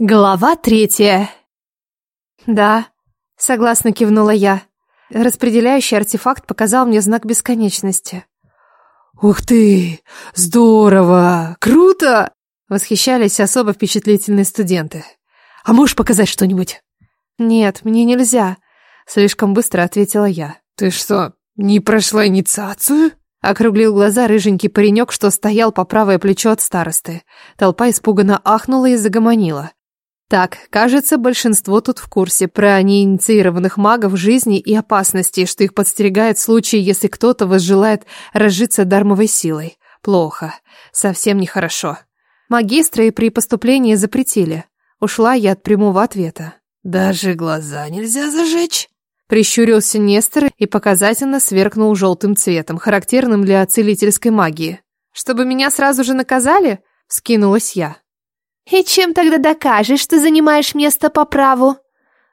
Глава третья. Да, согласно кивнула я. Распределяющий артефакт показал мне знак бесконечности. Ух ты! Здорово! Круто! Восхищались особо впечатлительные студенты. А можешь показать что-нибудь? Нет, мне нельзя, слишком быстро ответила я. Ты что, не прошла инициацию? Округлил глаза рыженький паренек, что стоял по правое плечо от старосты. Толпа испуганно ахнула и загомонила. Так, кажется, большинство тут в курсе про неинициированных магов жизни и опасности, что их подстерегает в случае, если кто-то возжелает разжиться дармовой силой. Плохо. Совсем нехорошо. Магистры при поступлении запретили. Ушла я от прямого ответа. «Даже глаза нельзя зажечь?» Прищурился Нестор и показательно сверкнул желтым цветом, характерным для целительской магии. «Чтобы меня сразу же наказали?» — скинулась я. «И чем тогда докажешь, что занимаешь место по праву?»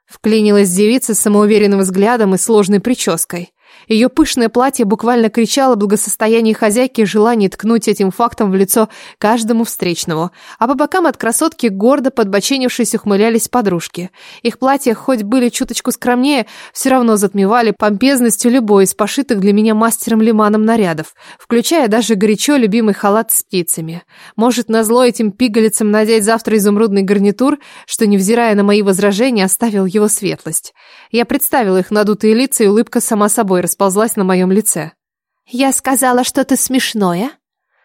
Вклинилась девица с самоуверенным взглядом и сложной прической. Ее пышное платье буквально кричало благосостояние хозяйки и желание ткнуть этим фактом в лицо каждому встречному. А по бокам от красотки гордо подбоченившись ухмылялись подружки. Их платья, хоть были чуточку скромнее, все равно затмевали помпезностью любой из пошитых для меня мастером Лиманом нарядов, включая даже горячо любимый халат с птицами. Может, назло этим пигалицам надеть завтра изумрудный гарнитур, что, невзирая на мои возражения, оставил его светлость. Я представила их надутые лица, и улыбка сама собой расползлась на моем лице. «Я сказала что-то смешное?»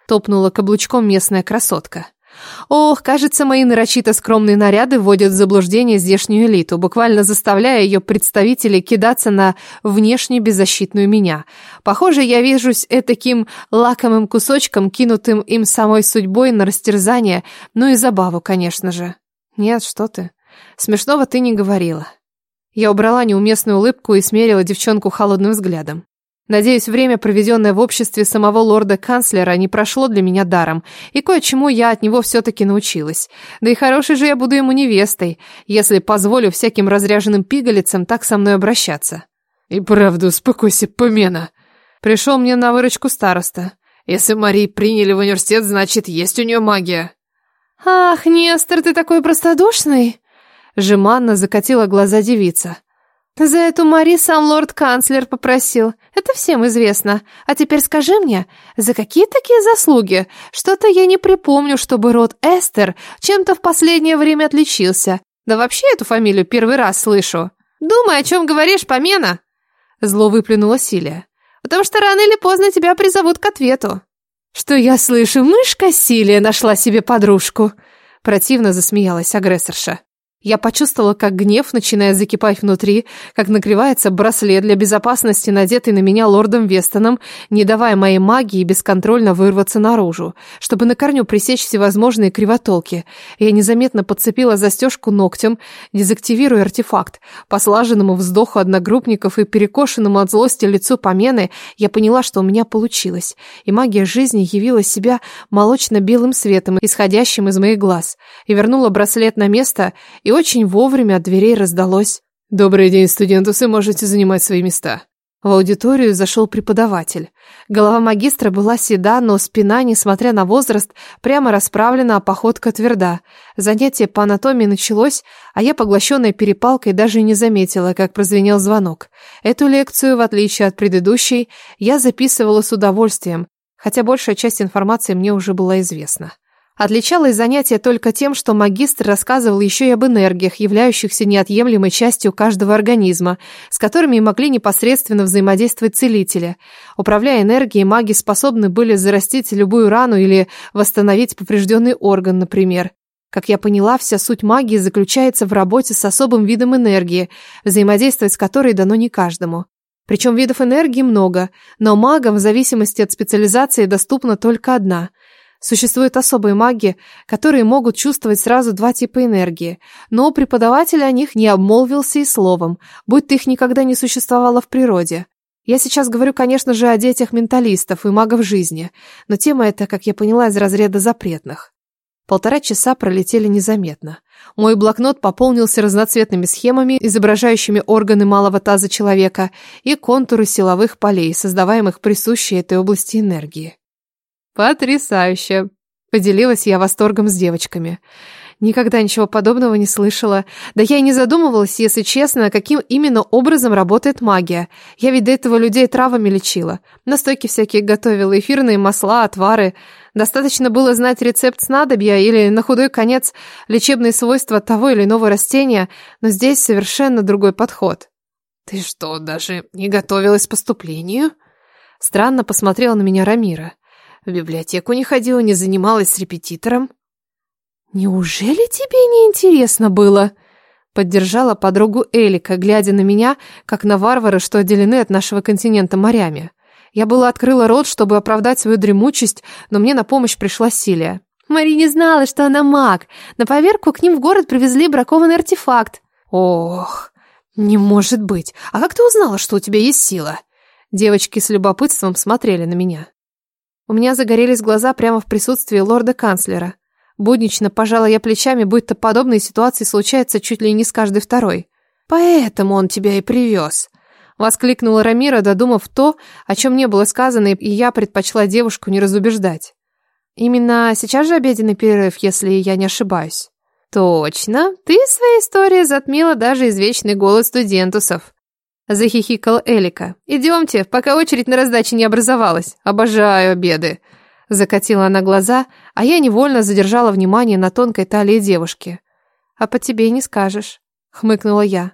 Топнула каблучком местная красотка. Ох, кажется, мои нарочито скромные наряды вводят в заблуждение здешнюю элиту, буквально заставляя ее представителей кидаться на внешне беззащитную меня. Похоже, я вижусь этаким лакомым кусочком, кинутым им самой судьбой на растерзание, ну и забаву, конечно же. Нет, что ты. Смешного ты не говорила. Я убрала неуместную улыбку и смерила девчонку холодным взглядом. Надеюсь, время, проведенное в обществе самого лорда-канцлера, не прошло для меня даром, и кое-чему я от него все-таки научилась. Да и хорошей же я буду ему невестой, если позволю всяким разряженным пигалицам так со мной обращаться. И правда, успокойся, помена. Пришел мне на выручку староста. Если Марии приняли в университет, значит, есть у нее магия. Ах, Нестор, ты такой простодушный. Жеманно закатила глаза девица. «За эту Мари сам лорд-канцлер попросил. Это всем известно. А теперь скажи мне, за какие такие заслуги? Что-то я не припомню, чтобы род Эстер чем-то в последнее время отличился. Да вообще эту фамилию первый раз слышу. Думай, о чем говоришь, помена!» Зло выплюнула Силия. «Потому что рано или поздно тебя призовут к ответу». «Что я слышу, мышка Силия нашла себе подружку!» Противно засмеялась агрессорша. Я почувствовала, как гнев начинает закипать внутри, как нагревается браслет для безопасности, надетый на меня лордом Вестоном, не давая моей магии бесконтрольно вырваться наружу, чтобы на корню пресечь всевозможные кривотолки. Я незаметно подцепила застежку ногтем, дезактивируя артефакт. По слаженному вздоху одногруппников и перекошенному от злости лицу помены я поняла, что у меня получилось, и магия жизни явила себя молочно-белым светом, исходящим из моих глаз, и вернула браслет на место и очень вовремя от дверей раздалось «Добрый день, студентусы, можете занимать свои места». В аудиторию зашел преподаватель. Голова магистра была седа, но спина, несмотря на возраст, прямо расправлена, а походка тверда. Занятие по анатомии началось, а я, поглощенная перепалкой, даже не заметила, как прозвенел звонок. Эту лекцию, в отличие от предыдущей, я записывала с удовольствием, хотя большая часть информации мне уже была известна. Отличалось занятие только тем, что магистр рассказывал еще и об энергиях, являющихся неотъемлемой частью каждого организма, с которыми могли непосредственно взаимодействовать целители. Управляя энергией, маги способны были зарастить любую рану или восстановить поврежденный орган, например. Как я поняла, вся суть магии заключается в работе с особым видом энергии, взаимодействовать с которой дано не каждому. Причем видов энергии много, но магам в зависимости от специализации доступна только одна – Существуют особые маги, которые могут чувствовать сразу два типа энергии, но преподаватель о них не обмолвился и словом, будто их никогда не существовало в природе. Я сейчас говорю, конечно же, о детях менталистов и магов жизни, но тема эта, как я поняла, из разряда запретных. Полтора часа пролетели незаметно. Мой блокнот пополнился разноцветными схемами, изображающими органы малого таза человека и контуры силовых полей, создаваемых присущей этой области энергии. «Потрясающе!» – поделилась я восторгом с девочками. Никогда ничего подобного не слышала. Да я и не задумывалась, если честно, каким именно образом работает магия. Я ведь до этого людей травами лечила. Настойки всякие готовила, эфирные масла, отвары. Достаточно было знать рецепт снадобья или, на худой конец, лечебные свойства того или иного растения, но здесь совершенно другой подход. «Ты что, даже не готовилась к поступлению?» Странно посмотрела на меня Рамира. «В библиотеку не ходила, не занималась с репетитором?» «Неужели тебе не интересно было?» Поддержала подругу Элика, глядя на меня, как на варвары, что отделены от нашего континента морями. Я была открыла рот, чтобы оправдать свою дремучесть, но мне на помощь пришла Силия. Мари не знала, что она маг. На поверку к ним в город привезли бракованный артефакт. Ох, не может быть. А как ты узнала, что у тебя есть сила? Девочки с любопытством смотрели на меня. У меня загорелись глаза прямо в присутствии лорда-канцлера. Буднично пожала я плечами, будто подобные ситуации случаются чуть ли не с каждой второй. Поэтому он тебя и привез. Воскликнула Рамира, додумав то, о чем не было сказано, и я предпочла девушку не разубеждать. Именно сейчас же обеденный перерыв, если я не ошибаюсь. Точно, ты своей историей затмила даже извечный голос студентусов. Захихикал Элика. Идемте, пока очередь на раздаче не образовалась. Обожаю обеды. Закатила она глаза, а я невольно задержала внимание на тонкой талии девушки. «А по тебе не скажешь», — хмыкнула я.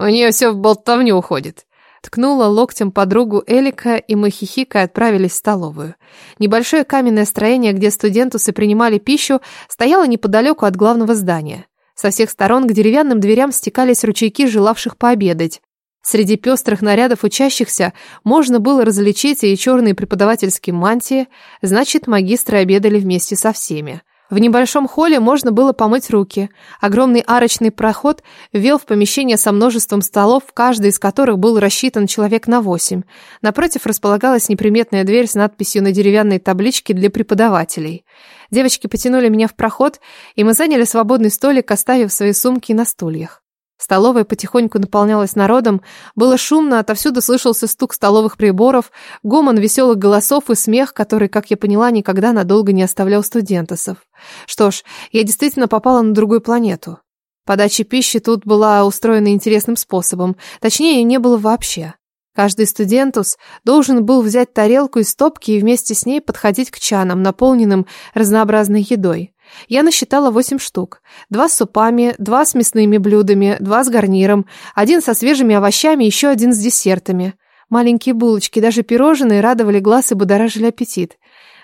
«У нее все в болтовню уходит». Ткнула локтем подругу Элика, и мы хихикой отправились в столовую. Небольшое каменное строение, где студентусы принимали пищу, стояло неподалеку от главного здания. Со всех сторон к деревянным дверям стекались ручейки желавших пообедать. Среди пестрых нарядов учащихся можно было различить и черные преподавательские мантии, значит, магистры обедали вместе со всеми. В небольшом холле можно было помыть руки. Огромный арочный проход вел в помещение со множеством столов, каждый из которых был рассчитан человек на восемь. Напротив располагалась неприметная дверь с надписью на деревянной табличке для преподавателей. Девочки потянули меня в проход, и мы заняли свободный столик, оставив свои сумки на стульях. Столовая потихоньку наполнялась народом, было шумно, отовсюду слышался стук столовых приборов, гомон веселых голосов и смех, который, как я поняла, никогда надолго не оставлял студентосов. Что ж, я действительно попала на другую планету. Подача пищи тут была устроена интересным способом, точнее, ее не было вообще. Каждый студентус должен был взять тарелку из стопки и вместе с ней подходить к чанам, наполненным разнообразной едой. Я насчитала восемь штук. Два с супами, два с мясными блюдами, два с гарниром, один со свежими овощами, еще один с десертами. Маленькие булочки, даже пирожные радовали глаз и будоражили аппетит.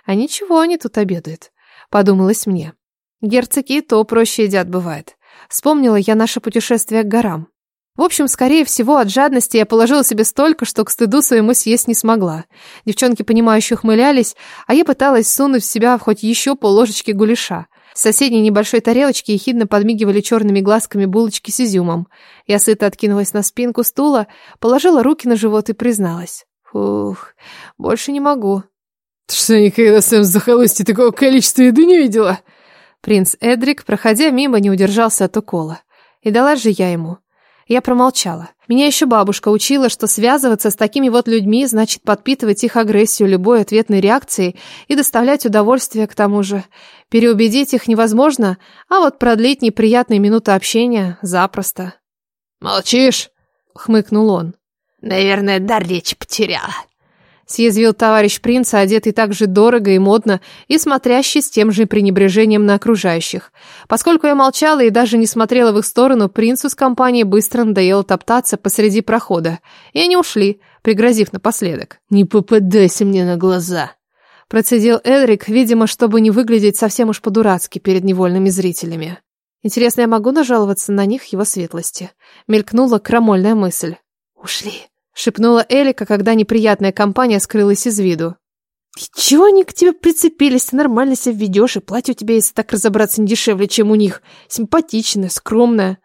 А ничего они тут обедают, подумалось мне. Герцоги то проще едят бывает. Вспомнила я наше путешествие к горам. В общем, скорее всего, от жадности я положила себе столько, что к стыду своему съесть не смогла. Девчонки, понимающие, ухмылялись, а я пыталась сунуть в себя хоть еще полложечки гуляша. С соседней небольшой тарелочки ехидно подмигивали черными глазками булочки с изюмом. Я сыто откинулась на спинку стула, положила руки на живот и призналась. Фух, больше не могу. Ты что, никогда в своем захолустье такого количества еды не видела? Принц Эдрик, проходя мимо, не удержался от укола. И дала же я ему. Я промолчала. Меня еще бабушка учила, что связываться с такими вот людьми значит подпитывать их агрессию любой ответной реакцией и доставлять удовольствие к тому же. Переубедить их невозможно, а вот продлить неприятные минуты общения запросто. «Молчишь?» — хмыкнул он. «Наверное, дар речи потеряла». Съязвил товарищ принца, одетый так же дорого и модно, и смотрящий с тем же пренебрежением на окружающих. Поскольку я молчала и даже не смотрела в их сторону, принцу с компанией быстро надоело топтаться посреди прохода. И они ушли, пригрозив напоследок. «Не попадайся мне на глаза!» Процедил Эдрик, видимо, чтобы не выглядеть совсем уж по-дурацки перед невольными зрителями. Интересно, я могу нажаловаться на них его светлости? Мелькнула крамольная мысль. «Ушли!» Шепнула Элика, когда неприятная компания скрылась из виду. чего они к тебе прицепились? Ты нормально себя ведешь, и платье у тебя, если так разобраться, не дешевле, чем у них. Симпатичное, скромное.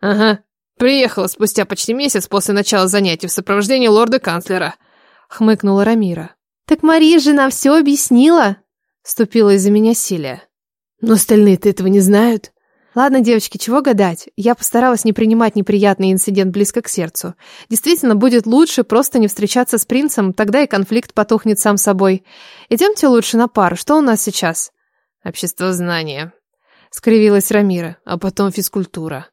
Ага, приехала спустя почти месяц после начала занятий в сопровождении лорда-канцлера. Хмыкнула Рамира. Так Мария же нам все объяснила. Ступила из-за меня Силия. Но остальные-то этого не знают. Ладно, девочки, чего гадать? Я постаралась не принимать неприятный инцидент близко к сердцу. Действительно, будет лучше просто не встречаться с принцем, тогда и конфликт потухнет сам собой. Идемте лучше на пару. Что у нас сейчас? Общество знания. скривилась Рамира, а потом физкультура.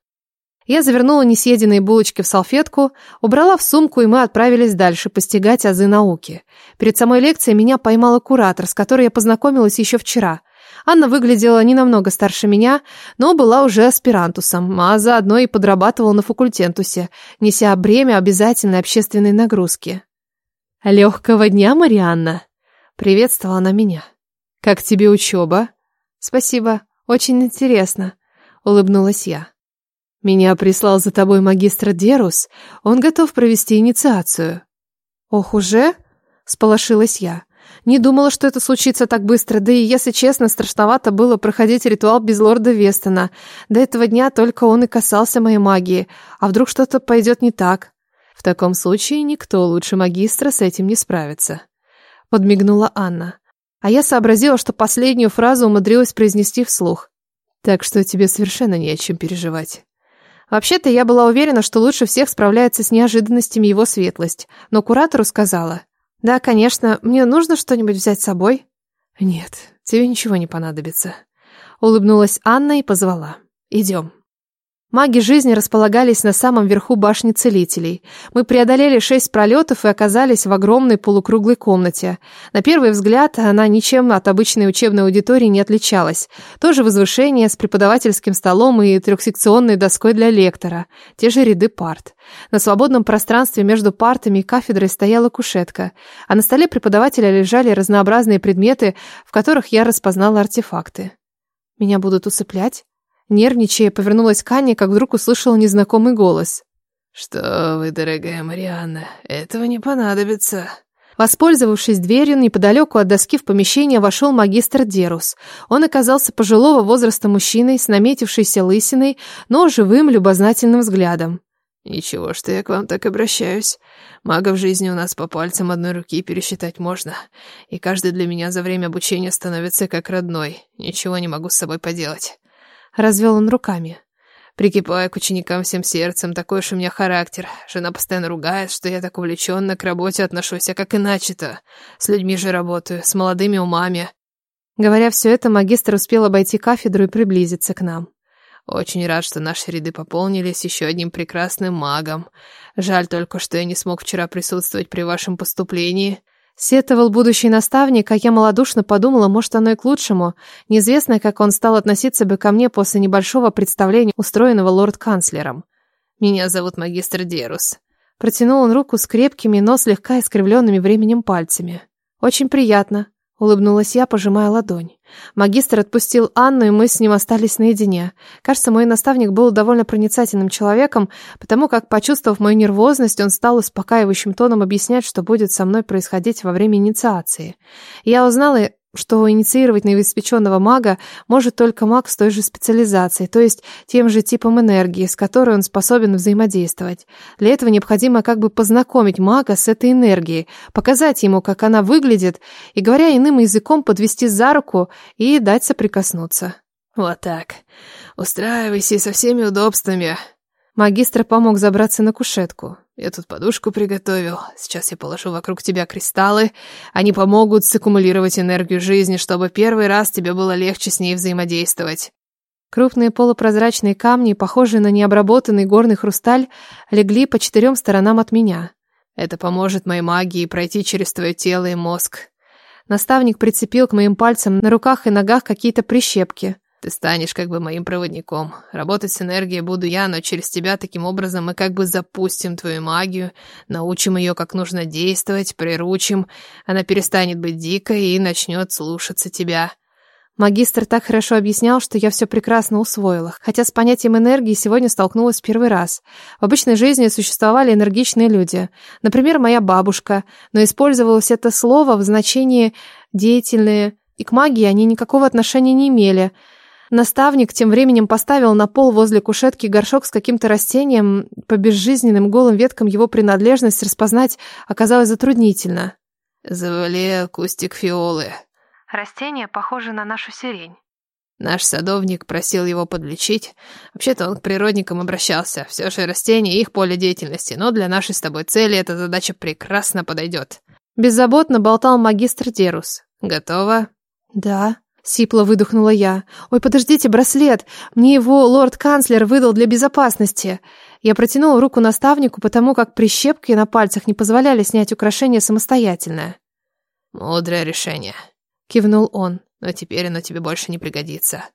Я завернула несъеденные булочки в салфетку, убрала в сумку, и мы отправились дальше постигать азы науки. Перед самой лекцией меня поймала куратор, с которой я познакомилась еще вчера. Анна выглядела не намного старше меня, но была уже аспирантусом, а заодно и подрабатывала на факультентусе, неся бремя обязательной общественной нагрузки. «Легкого дня, Марианна!» — приветствовала она меня. «Как тебе учеба?» «Спасибо, очень интересно», — улыбнулась я. «Меня прислал за тобой магистр Дерус, он готов провести инициацию». «Ох, уже?» — сполошилась я. Не думала, что это случится так быстро, да и, если честно, страшновато было проходить ритуал без лорда Вестона. До этого дня только он и касался моей магии. А вдруг что-то пойдет не так? В таком случае никто лучше магистра с этим не справится. Подмигнула Анна. А я сообразила, что последнюю фразу умудрилась произнести вслух. Так что тебе совершенно не о чем переживать. Вообще-то я была уверена, что лучше всех справляется с неожиданностями его светлость, но куратору сказала, «Да, конечно, мне нужно что-нибудь взять с собой?» «Нет, тебе ничего не понадобится», — улыбнулась Анна и позвала. «Идем». Маги жизни располагались на самом верху башни целителей. Мы преодолели шесть пролетов и оказались в огромной полукруглой комнате. На первый взгляд она ничем от обычной учебной аудитории не отличалась. Тоже возвышение с преподавательским столом и трехсекционной доской для лектора. Те же ряды парт. На свободном пространстве между партами и кафедрой стояла кушетка, а на столе преподавателя лежали разнообразные предметы, в которых я распознала артефакты. «Меня будут усыплять?» Нервничая, повернулась к Анне, как вдруг услышала незнакомый голос. «Что вы, дорогая Марианна, этого не понадобится». Воспользовавшись дверью, неподалеку от доски в помещение вошел магистр Дерус. Он оказался пожилого возраста мужчиной с наметившейся лысиной, но живым, любознательным взглядом. «Ничего, что я к вам так обращаюсь. Магов жизни у нас по пальцам одной руки пересчитать можно, и каждый для меня за время обучения становится как родной. Ничего не могу с собой поделать. Развел он руками. Прикипаю к ученикам всем сердцем, такой уж у меня характер. Жена постоянно ругает, что я так увлеченно к работе отношусь, а как иначе-то? С людьми же работаю, с молодыми умами. Говоря все это, магистр успел обойти кафедру и приблизиться к нам. Очень рад, что наши ряды пополнились еще одним прекрасным магом. Жаль только, что я не смог вчера присутствовать при вашем поступлении. Сетовал будущий наставник, а я малодушно подумала, может, оно и к лучшему. Неизвестно, как он стал относиться бы ко мне после небольшого представления, устроенного лорд-канцлером. «Меня зовут магистр Дерус». Протянул он руку с крепкими, но слегка искривленными временем пальцами. «Очень приятно», Улыбнулась я, пожимая ладонь. Магистр отпустил Анну, и мы с ним остались наедине. Кажется, мой наставник был довольно проницательным человеком, потому как, почувствовав мою нервозность, он стал успокаивающим тоном объяснять, что будет со мной происходить во время инициации. Я узнала что инициировать новоиспеченного мага может только маг с той же специализацией, то есть тем же типом энергии, с которой он способен взаимодействовать. Для этого необходимо как бы познакомить мага с этой энергией, показать ему, как она выглядит, и, говоря иным языком, подвести за руку и дать соприкоснуться. «Вот так. Устраивайся со всеми удобствами». Магистр помог забраться на кушетку. Я тут подушку приготовил. Сейчас я положу вокруг тебя кристаллы. Они помогут саккумулировать энергию жизни, чтобы первый раз тебе было легче с ней взаимодействовать. Крупные полупрозрачные камни, похожие на необработанный горный хрусталь, легли по четырем сторонам от меня. Это поможет моей магии пройти через твое тело и мозг. Наставник прицепил к моим пальцам на руках и ногах какие-то прищепки. Ты станешь как бы моим проводником. Работать с энергией буду я, но через тебя таким образом мы как бы запустим твою магию, научим ее, как нужно действовать, приручим. Она перестанет быть дикой и начнет слушаться тебя. Магистр так хорошо объяснял, что я все прекрасно усвоила, хотя с понятием энергии сегодня столкнулась первый раз. В обычной жизни существовали энергичные люди. Например, моя бабушка, но использовалось это слово в значении «деятельные», и к магии они никакого отношения не имели – Наставник тем временем поставил на пол возле кушетки горшок с каким-то растением. По безжизненным голым веткам его принадлежность распознать оказалось затруднительно. «Завале кустик фиолы». Растение похоже на нашу сирень. Наш садовник просил его подлечить. Вообще-то он к природникам обращался. Все же растения их поле деятельности, но для нашей с тобой цели эта задача прекрасно подойдет. Беззаботно болтал магистр Дерус. Готово? Да. Сипло выдохнула я. «Ой, подождите, браслет! Мне его лорд-канцлер выдал для безопасности!» Я протянула руку наставнику, потому как прищепки на пальцах не позволяли снять украшение самостоятельно. «Мудрое решение», — кивнул он. «Но теперь оно тебе больше не пригодится».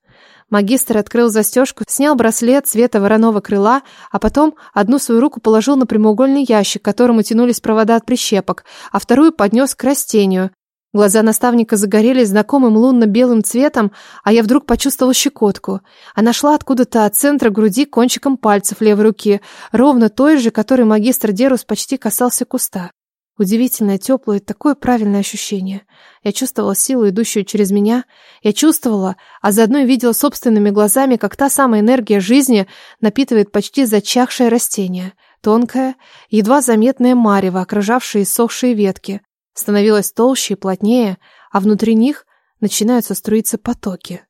Магистр открыл застежку, снял браслет цвета вороного крыла, а потом одну свою руку положил на прямоугольный ящик, к которому тянулись провода от прищепок, а вторую поднес к растению. Глаза наставника загорелись знакомым лунно-белым цветом, а я вдруг почувствовала щекотку. Она шла откуда-то от центра груди кончиком пальцев левой руки, ровно той же, которой магистр Дерус почти касался куста. Удивительное, теплое, такое правильное ощущение. Я чувствовала силу, идущую через меня. Я чувствовала, а заодно и видела собственными глазами, как та самая энергия жизни напитывает почти зачахшее растение. Тонкое, едва заметное марево, окружавшее иссохшие ветки. Становилось толще и плотнее, а внутри них начинаются струиться потоки.